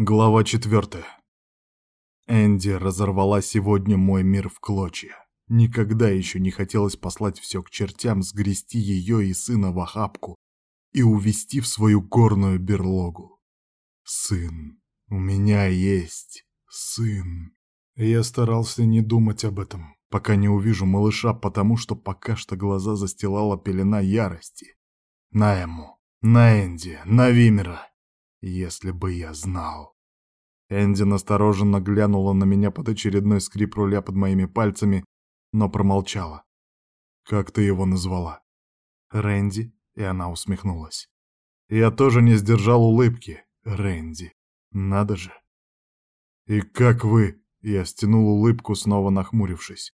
Глава четвертая. Энди разорвала сегодня мой мир в клочья. Никогда еще не хотелось послать все к чертям, сгрести ее и сына в охапку и увести в свою горную берлогу. Сын. У меня есть сын. Я старался не думать об этом, пока не увижу малыша, потому что пока что глаза застилала пелена ярости. На Эму, на Энди, на Вимера. Если бы я знал. Энди настороженно глянула на меня под очередной скрип руля под моими пальцами, но промолчала. «Как ты его назвала?» «Рэнди», и она усмехнулась. Я тоже не сдержал улыбки. Рэнди. Надо же. «И как вы?» — я стянул улыбку, снова нахмурившись.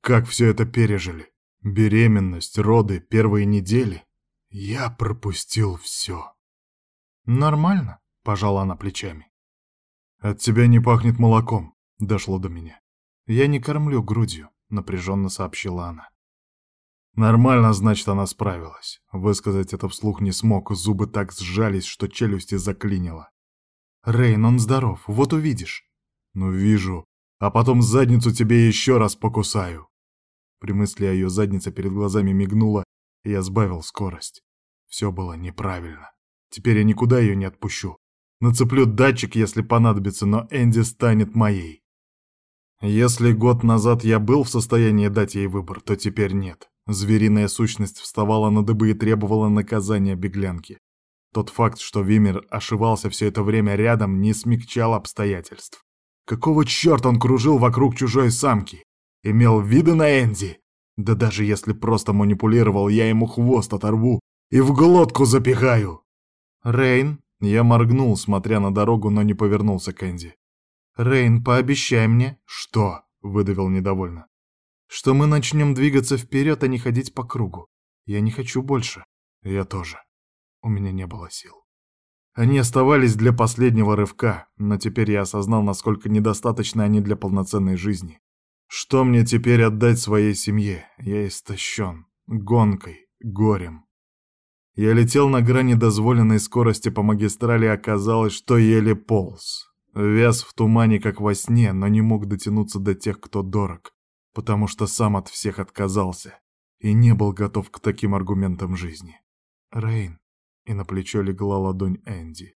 «Как все это пережили? Беременность, роды, первые недели?» Я пропустил все. «Нормально», — пожала она плечами. «От тебя не пахнет молоком», — дошло до меня. «Я не кормлю грудью», — напряженно сообщила она. Нормально, значит, она справилась. Высказать это вслух не смог, зубы так сжались, что челюсти заклинило. «Рейн, он здоров, вот увидишь». «Ну, вижу. А потом задницу тебе еще раз покусаю». При мысли о ее заднице перед глазами мигнуло, и я сбавил скорость. Все было неправильно. Теперь я никуда ее не отпущу. Нацеплю датчик, если понадобится, но Энди станет моей. Если год назад я был в состоянии дать ей выбор, то теперь нет. Звериная сущность вставала на дыбы и требовала наказания беглянки. Тот факт, что Вимер ошивался все это время рядом, не смягчал обстоятельств. Какого черта он кружил вокруг чужой самки? Имел виды на Энди? Да даже если просто манипулировал, я ему хвост оторву и в глотку запихаю. «Рейн?» Я моргнул, смотря на дорогу, но не повернулся к Энди. «Рейн, пообещай мне». «Что?» — выдавил недовольно. «Что мы начнем двигаться вперед, а не ходить по кругу. Я не хочу больше». «Я тоже». У меня не было сил. Они оставались для последнего рывка, но теперь я осознал, насколько недостаточно они для полноценной жизни. Что мне теперь отдать своей семье? Я истощен. Гонкой, горем. Я летел на грани дозволенной скорости по магистрали, оказалось, что еле полз. Вяз в тумане, как во сне, но не мог дотянуться до тех, кто дорог, потому что сам от всех отказался и не был готов к таким аргументам жизни. Рейн, и на плечо легла ладонь Энди.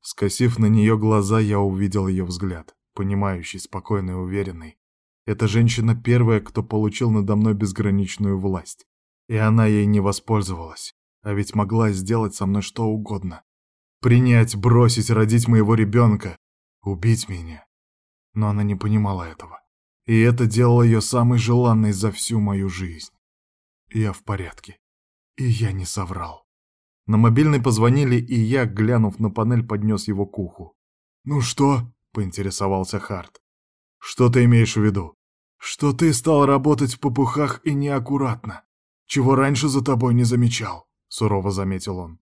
Скосив на нее глаза, я увидел ее взгляд, понимающий, спокойный уверенный. Эта женщина первая, кто получил надо мной безграничную власть, и она ей не воспользовалась. А ведь могла сделать со мной что угодно. Принять, бросить, родить моего ребенка, убить меня. Но она не понимала этого. И это делало ее самой желанной за всю мою жизнь. Я в порядке. И я не соврал. На мобильный позвонили, и я, глянув на панель, поднес его к уху. «Ну что?» — поинтересовался Харт. «Что ты имеешь в виду?» «Что ты стал работать в попухах и неаккуратно, чего раньше за тобой не замечал» сурово заметил он.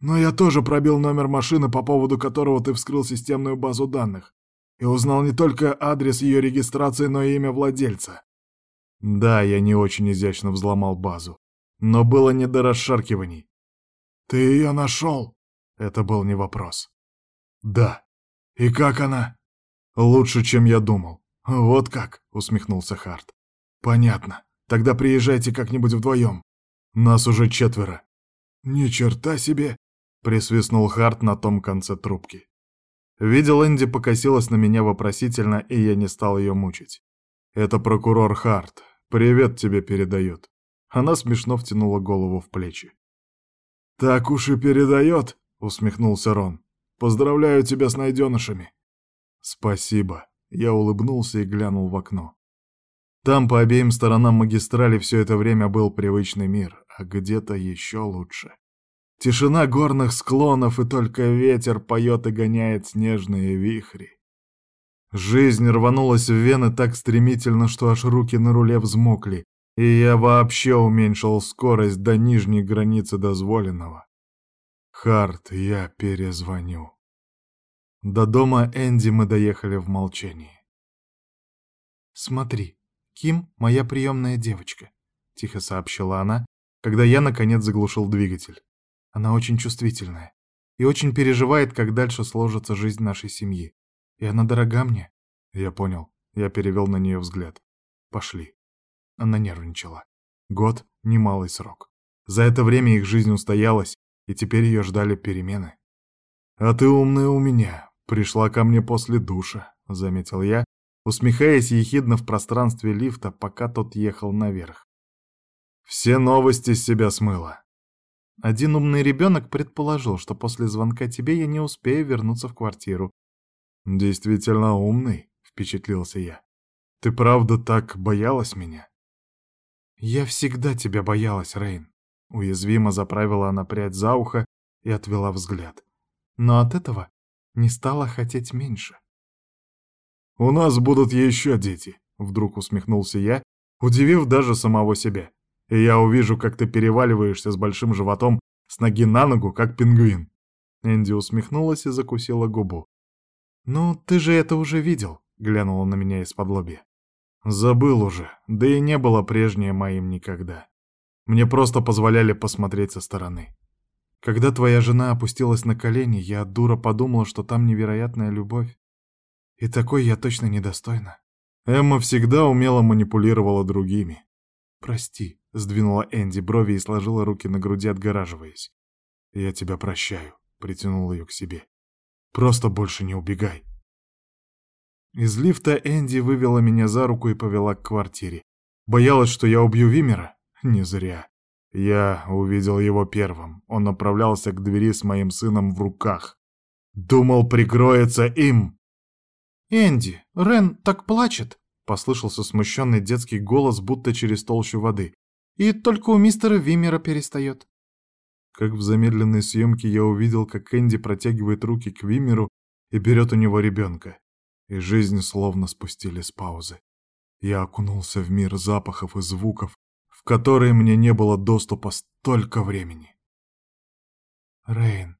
Но я тоже пробил номер машины, по поводу которого ты вскрыл системную базу данных, и узнал не только адрес ее регистрации, но и имя владельца. Да, я не очень изящно взломал базу, но было не до расшаркиваний. Ты ее нашел? Это был не вопрос. Да. И как она? Лучше, чем я думал. Вот как, усмехнулся Харт. Понятно. Тогда приезжайте как-нибудь вдвоем. Нас уже четверо. «Ни черта себе!» — присвистнул Харт на том конце трубки. Видел, Энди покосилась на меня вопросительно, и я не стал ее мучить. «Это прокурор Харт. Привет тебе передает». Она смешно втянула голову в плечи. «Так уж и передает», — усмехнулся Рон. «Поздравляю тебя с найденышами». «Спасибо». Я улыбнулся и глянул в окно. Там по обеим сторонам магистрали все это время был привычный мир, а где-то еще лучше. Тишина горных склонов, и только ветер поет и гоняет снежные вихри. Жизнь рванулась в вены так стремительно, что аж руки на руле взмокли, и я вообще уменьшил скорость до нижней границы дозволенного. Харт, я перезвоню. До дома Энди мы доехали в молчании. «Смотри, Ким — моя приемная девочка», — тихо сообщила она, когда я, наконец, заглушил двигатель. Она очень чувствительная. и очень переживает, как дальше сложится жизнь нашей семьи. И она дорога мне. Я понял. Я перевел на нее взгляд. Пошли. Она нервничала. Год — немалый срок. За это время их жизнь устоялась, и теперь ее ждали перемены. «А ты умная у меня. Пришла ко мне после душа», — заметил я, усмехаясь ехидно в пространстве лифта, пока тот ехал наверх. «Все новости с себя смыло». Один умный ребенок предположил, что после звонка тебе я не успею вернуться в квартиру. «Действительно умный», — впечатлился я. «Ты правда так боялась меня?» «Я всегда тебя боялась, Рейн», — уязвимо заправила она прядь за ухо и отвела взгляд. «Но от этого не стала хотеть меньше». «У нас будут еще дети», — вдруг усмехнулся я, удивив даже самого себя. «И я увижу, как ты переваливаешься с большим животом с ноги на ногу, как пингвин». Энди усмехнулась и закусила губу. «Ну, ты же это уже видел», — глянула на меня из-под лобья. «Забыл уже, да и не было прежнее моим никогда. Мне просто позволяли посмотреть со стороны. Когда твоя жена опустилась на колени, я, дура, подумала, что там невероятная любовь. И такой я точно недостойна. Эмма всегда умело манипулировала другими. «Прости», — сдвинула Энди брови и сложила руки на груди, отгораживаясь. «Я тебя прощаю», — притянул ее к себе. «Просто больше не убегай». Из лифта Энди вывела меня за руку и повела к квартире. Боялась, что я убью Вимера? Не зря. Я увидел его первым. Он направлялся к двери с моим сыном в руках. Думал, прикроется им. «Энди, Рен так плачет!» — послышался смущенный детский голос, будто через толщу воды. «И только у мистера Вимера перестает». Как в замедленной съемке я увидел, как Энди протягивает руки к Вимеру и берет у него ребенка. И жизнь словно спустили с паузы. Я окунулся в мир запахов и звуков, в которые мне не было доступа столько времени. Рейн,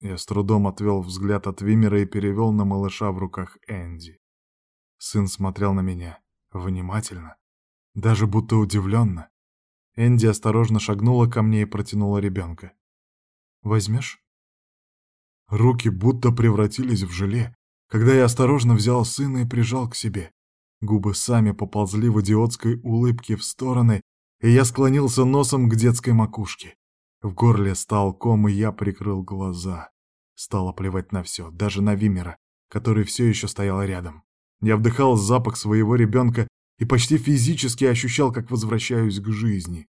я с трудом отвел взгляд от Вимера и перевел на малыша в руках Энди. Сын смотрел на меня внимательно, даже будто удивленно. Энди осторожно шагнула ко мне и протянула ребенка. «Возьмешь?» Руки будто превратились в желе, когда я осторожно взял сына и прижал к себе. Губы сами поползли в идиотской улыбке в стороны, и я склонился носом к детской макушке. В горле стал ком, и я прикрыл глаза. Стало плевать на все, даже на Вимера, который все еще стоял рядом. Я вдыхал запах своего ребенка и почти физически ощущал, как возвращаюсь к жизни.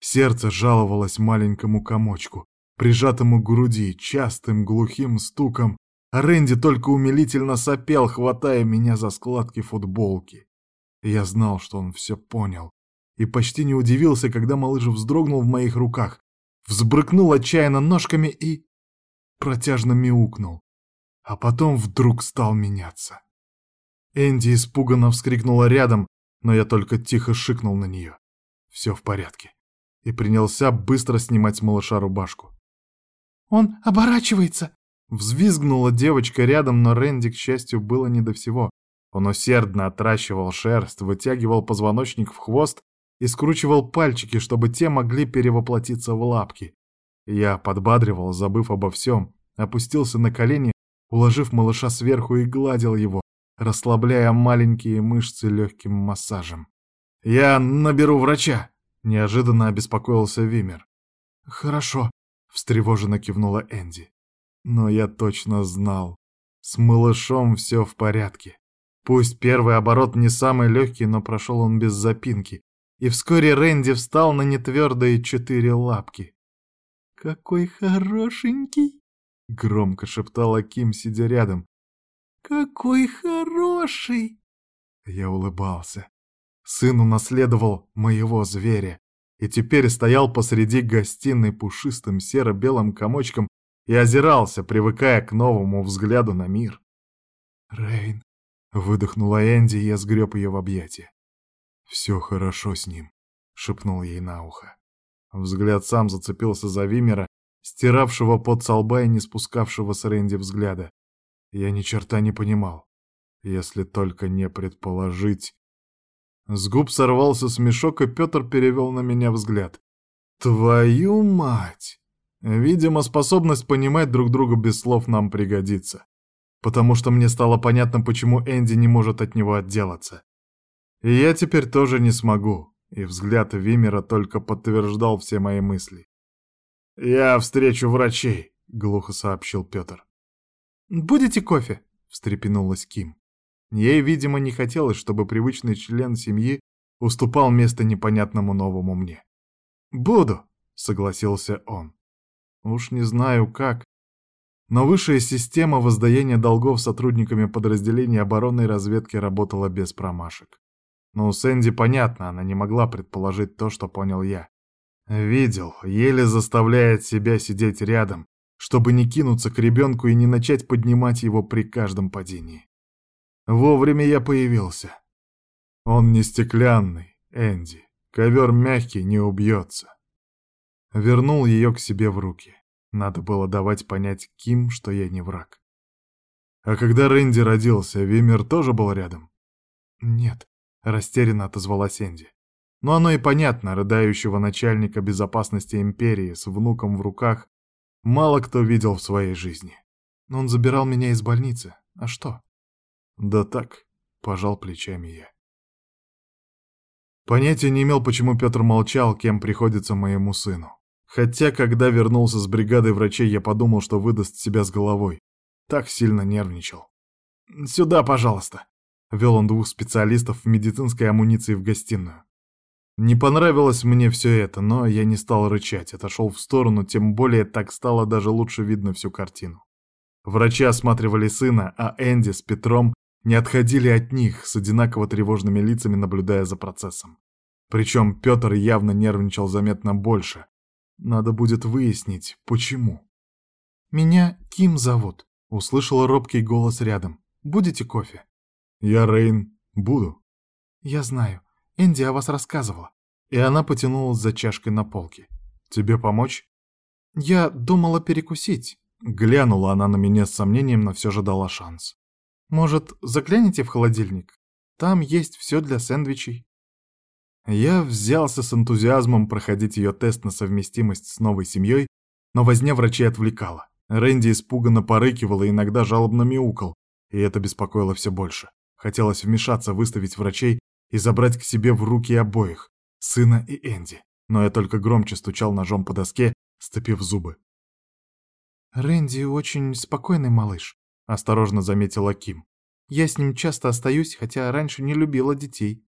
Сердце жаловалось маленькому комочку, прижатому к груди, частым глухим стуком, а Рэнди только умилительно сопел, хватая меня за складки футболки. Я знал, что он все понял, и почти не удивился, когда малыш вздрогнул в моих руках, взбрыкнул отчаянно ножками и... протяжно мяукнул. А потом вдруг стал меняться. Энди испуганно вскрикнула рядом, но я только тихо шикнул на нее. Все в порядке. И принялся быстро снимать с малыша рубашку. «Он оборачивается!» Взвизгнула девочка рядом, но Рэнди, к счастью, было не до всего. Он усердно отращивал шерсть, вытягивал позвоночник в хвост и скручивал пальчики, чтобы те могли перевоплотиться в лапки. Я подбадривал, забыв обо всем, опустился на колени, уложив малыша сверху и гладил его, расслабляя маленькие мышцы легким массажем. «Я наберу врача!» — неожиданно обеспокоился Вимер. «Хорошо», — встревоженно кивнула Энди. Но я точно знал, с малышом все в порядке. Пусть первый оборот не самый легкий, но прошел он без запинки, и вскоре Рэнди встал на нетвердые четыре лапки. «Какой хорошенький!» — громко шептала Ким, сидя рядом. «Какой хороший!» Я улыбался. Сын унаследовал моего зверя и теперь стоял посреди гостиной пушистым серо-белым комочком и озирался, привыкая к новому взгляду на мир. «Рейн!» — выдохнула Энди, и я сгреб ее в объятия. «Все хорошо с ним», — шепнул ей на ухо. Взгляд сам зацепился за Вимера, стиравшего под солба и не спускавшего с Рэнди взгляда. Я ни черта не понимал, если только не предположить. С губ сорвался смешок, и Петр перевел на меня взгляд. «Твою мать!» Видимо, способность понимать друг друга без слов нам пригодится. Потому что мне стало понятно, почему Энди не может от него отделаться. И я теперь тоже не смогу. И взгляд Вимера только подтверждал все мои мысли. «Я встречу врачей», — глухо сообщил Петр. «Будете кофе?» — встрепенулась Ким. Ей, видимо, не хотелось, чтобы привычный член семьи уступал место непонятному новому мне. «Буду», — согласился он. Уж не знаю как, но высшая система воздаяния долгов сотрудниками подразделения оборонной разведки работала без промашек. Но у Сэнди понятно, она не могла предположить то, что понял я. Видел, еле заставляет себя сидеть рядом, чтобы не кинуться к ребенку и не начать поднимать его при каждом падении. Вовремя я появился. Он не стеклянный, Энди. Ковер мягкий, не убьется. Вернул ее к себе в руки. Надо было давать понять Ким, что я не враг. А когда Рэнди родился, Вимер тоже был рядом? Нет, растерянно отозвалась Энди. Но оно и понятно, рыдающего начальника безопасности империи с внуком в руках мало кто видел в своей жизни. Он забирал меня из больницы. А что? Да так, пожал плечами я. Понятия не имел, почему Петр молчал, кем приходится моему сыну. Хотя, когда вернулся с бригадой врачей, я подумал, что выдаст себя с головой. Так сильно нервничал. «Сюда, пожалуйста», — вел он двух специалистов в медицинской амуниции в гостиную. Не понравилось мне все это, но я не стал рычать, отошел в сторону, тем более так стало даже лучше видно всю картину. Врачи осматривали сына, а Энди с Петром не отходили от них, с одинаково тревожными лицами наблюдая за процессом. Причем Петр явно нервничал заметно больше. Надо будет выяснить, почему. «Меня Ким зовут», — услышала робкий голос рядом. «Будете кофе?» «Я Рейн. Буду». «Я знаю. Энди о вас рассказывала». И она потянулась за чашкой на полке. «Тебе помочь?» «Я думала перекусить». Глянула она на меня с сомнением, но все же дала шанс. «Может, загляните в холодильник? Там есть все для сэндвичей». Я взялся с энтузиазмом проходить ее тест на совместимость с новой семьей, но возня врачей отвлекала. Рэнди испуганно порыкивал и иногда жалобно мяукал, и это беспокоило все больше. Хотелось вмешаться, выставить врачей и забрать к себе в руки обоих, сына и Энди. Но я только громче стучал ножом по доске, сцепив зубы. «Рэнди очень спокойный малыш», — осторожно заметила Ким. «Я с ним часто остаюсь, хотя раньше не любила детей».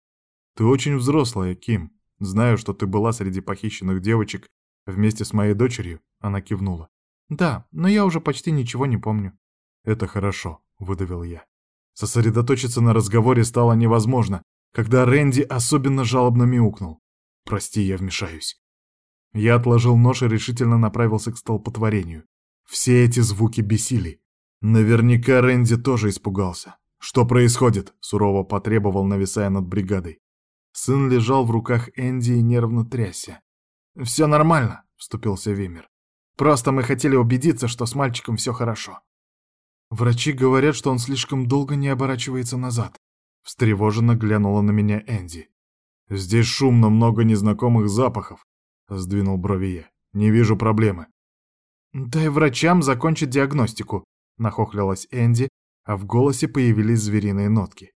«Ты очень взрослая, Ким. Знаю, что ты была среди похищенных девочек вместе с моей дочерью», — она кивнула. «Да, но я уже почти ничего не помню». «Это хорошо», — выдавил я. Сосредоточиться на разговоре стало невозможно, когда Рэнди особенно жалобно мяукнул. «Прости, я вмешаюсь». Я отложил нож и решительно направился к столпотворению. Все эти звуки бесили. Наверняка Рэнди тоже испугался. «Что происходит?» — сурово потребовал, нависая над бригадой. Сын лежал в руках Энди и нервно трясся. «Все нормально», — вступился Вимер. «Просто мы хотели убедиться, что с мальчиком все хорошо». Врачи говорят, что он слишком долго не оборачивается назад. Встревоженно глянула на меня Энди. «Здесь шумно, много незнакомых запахов», — сдвинул брови я. «Не вижу проблемы». «Дай врачам закончить диагностику», — нахохлилась Энди, а в голосе появились звериные нотки.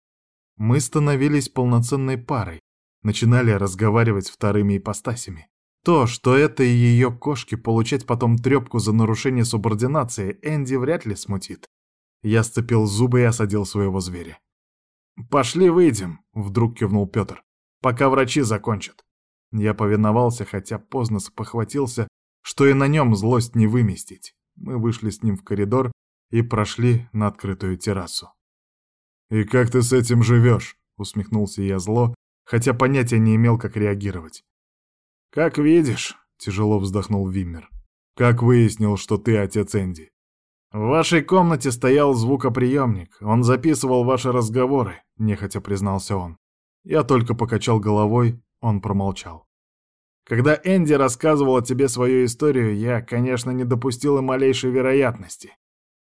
Мы становились полноценной парой, начинали разговаривать вторыми ипостасями. То, что это и ее кошки получать потом трепку за нарушение субординации, Энди вряд ли смутит. Я сцепил зубы и осадил своего зверя. «Пошли выйдем», — вдруг кивнул Петр, — «пока врачи закончат». Я повиновался, хотя поздно спохватился, что и на нем злость не выместить. Мы вышли с ним в коридор и прошли на открытую террасу. «И как ты с этим живешь?» — усмехнулся я зло, хотя понятия не имел, как реагировать. «Как видишь», — тяжело вздохнул Виммер. «Как выяснил, что ты отец Энди?» «В вашей комнате стоял звукоприемник. Он записывал ваши разговоры», — нехотя признался он. Я только покачал головой, он промолчал. «Когда Энди рассказывал о тебе свою историю, я, конечно, не допустил и малейшей вероятности.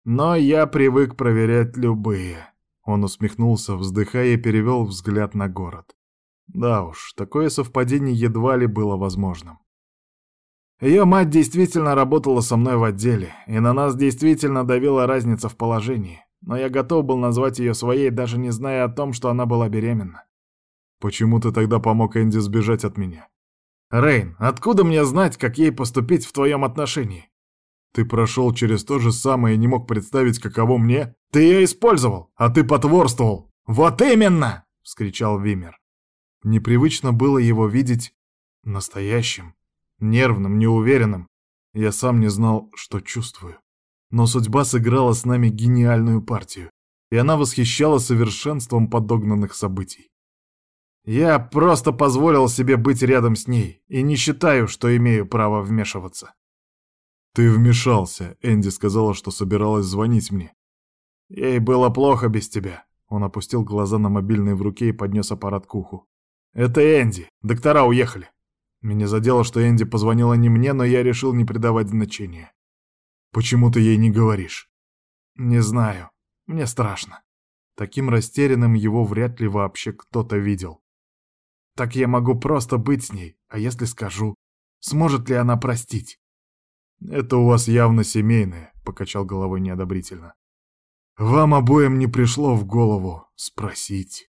Но я привык проверять любые». Он усмехнулся, вздыхая перевел взгляд на город. Да уж, такое совпадение едва ли было возможным. Ее мать действительно работала со мной в отделе, и на нас действительно давила разница в положении, но я готов был назвать ее своей, даже не зная о том, что она была беременна. Почему ты тогда помог Энди сбежать от меня? Рейн, откуда мне знать, как ей поступить в твоем отношении? Ты прошел через то же самое и не мог представить, каково мне? Ты ее использовал, а ты потворствовал. Вот именно! — вскричал Вимер. Непривычно было его видеть настоящим, нервным, неуверенным. Я сам не знал, что чувствую. Но судьба сыграла с нами гениальную партию, и она восхищала совершенством подогнанных событий. Я просто позволил себе быть рядом с ней и не считаю, что имею право вмешиваться. Ты вмешался. Энди сказала, что собиралась звонить мне. Ей было плохо без тебя. Он опустил глаза на мобильный в руке и поднес аппарат к уху. Это Энди. Доктора уехали. Меня задело, что Энди позвонила не мне, но я решил не придавать значения. Почему ты ей не говоришь? Не знаю. Мне страшно. Таким растерянным его вряд ли вообще кто-то видел. Так я могу просто быть с ней, а если скажу, сможет ли она простить? Это у вас явно семейное, покачал головой неодобрительно. Вам обоим не пришло в голову спросить.